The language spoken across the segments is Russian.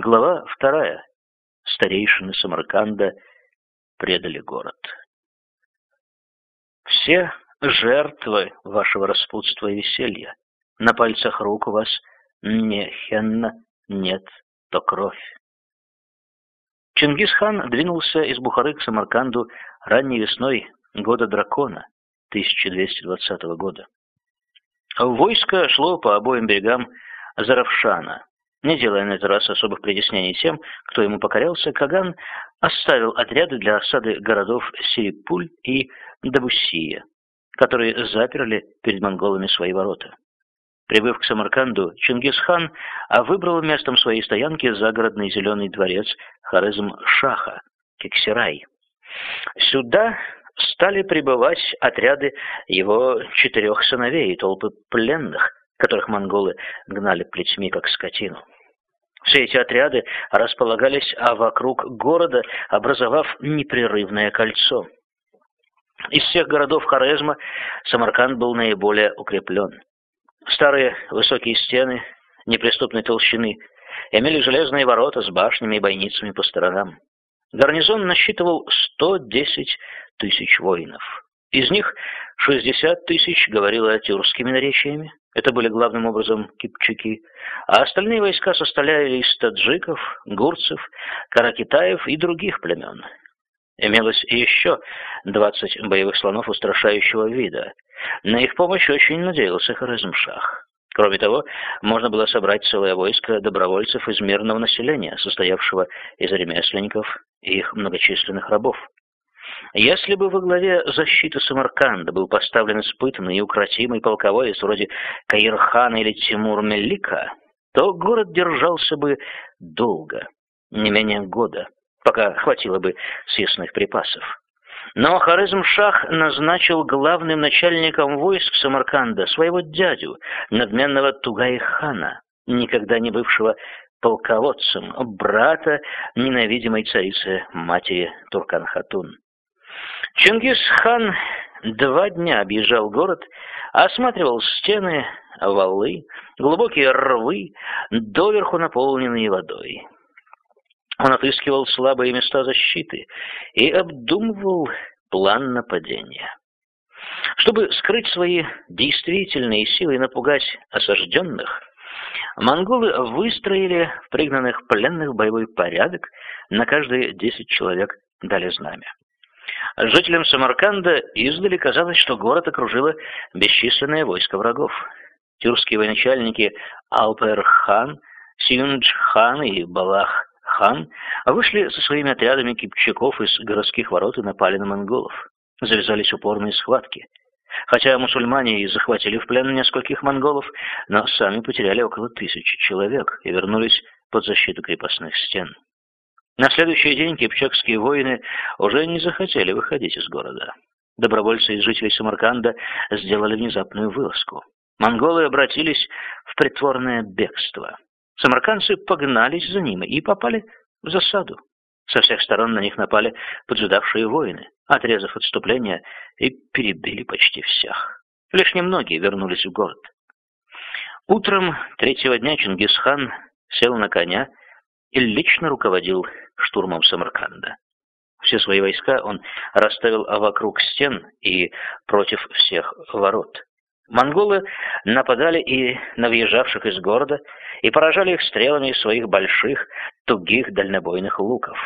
Глава вторая. Старейшины Самарканда предали город. Все жертвы вашего распутства и веселья. На пальцах рук у вас не хенна, нет, то кровь. Чингисхан двинулся из Бухары к Самарканду ранней весной года дракона, 1220 года. Войско шло по обоим берегам Заравшана. Не делая на этот раз особых притеснений тем, кто ему покорялся, Каган оставил отряды для осады городов Сирипуль и Дабусия, которые заперли перед монголами свои ворота. Прибыв к Самарканду, Чингисхан выбрал местом своей стоянки загородный зеленый дворец Харизм-Шаха, Кексирай. Сюда стали прибывать отряды его четырех сыновей и толпы пленных, которых монголы гнали плетьми, как скотину. Все эти отряды располагались а вокруг города, образовав непрерывное кольцо. Из всех городов Хорезма Самарканд был наиболее укреплен. Старые высокие стены неприступной толщины имели железные ворота с башнями и бойницами по сторонам. Гарнизон насчитывал 110 тысяч воинов. Из них 60 тысяч говорило тюркскими наречиями, это были главным образом кипчаки, а остальные войска состояли из таджиков, гурцев, каракитаев и других племен. Имелось еще 20 боевых слонов устрашающего вида. На их помощь очень надеялся Хорезмшах. Кроме того, можно было собрать целое войско добровольцев из мирного населения, состоявшего из ремесленников и их многочисленных рабов. Если бы во главе защиты Самарканда был поставлен испытанный и укротимый полководец вроде Каирхана или Тимур Меллика, то город держался бы долго, не менее года, пока хватило бы съестных припасов. Но Хорезм-Шах назначил главным начальником войск Самарканда своего дядю, надменного Тугай-хана, никогда не бывшего полководцем, брата ненавидимой царицы матери Туркан-Хатун. Чингисхан два дня объезжал город, осматривал стены, валы, глубокие рвы, доверху наполненные водой. Он отыскивал слабые места защиты и обдумывал план нападения. Чтобы скрыть свои действительные силы и напугать осажденных, монголы выстроили пригнанных пленных боевой порядок, на каждые десять человек дали знамя. Жителям Самарканда издали казалось, что город окружило бесчисленное войско врагов. Тюркские военачальники Алпер-хан, Сиюндж-хан и Балах-хан вышли со своими отрядами кипчаков из городских ворот и напали на монголов. Завязались упорные схватки. Хотя мусульмане и захватили в плен нескольких монголов, но сами потеряли около тысячи человек и вернулись под защиту крепостных стен. На следующий день кипчакские воины уже не захотели выходить из города. Добровольцы из жителей Самарканда сделали внезапную вылазку. Монголы обратились в притворное бегство. Самаркандцы погнались за ними и попали в засаду. Со всех сторон на них напали поджидавшие воины, отрезав отступление и перебили почти всех. Лишь немногие вернулись в город. Утром третьего дня Чингисхан сел на коня и лично руководил штурмом Самарканда. Все свои войска он расставил вокруг стен и против всех ворот. Монголы нападали и на въезжавших из города, и поражали их стрелами из своих больших, тугих дальнобойных луков.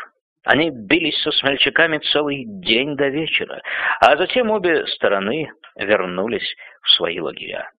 Они бились со смельчаками целый день до вечера, а затем обе стороны вернулись в свои лагеря.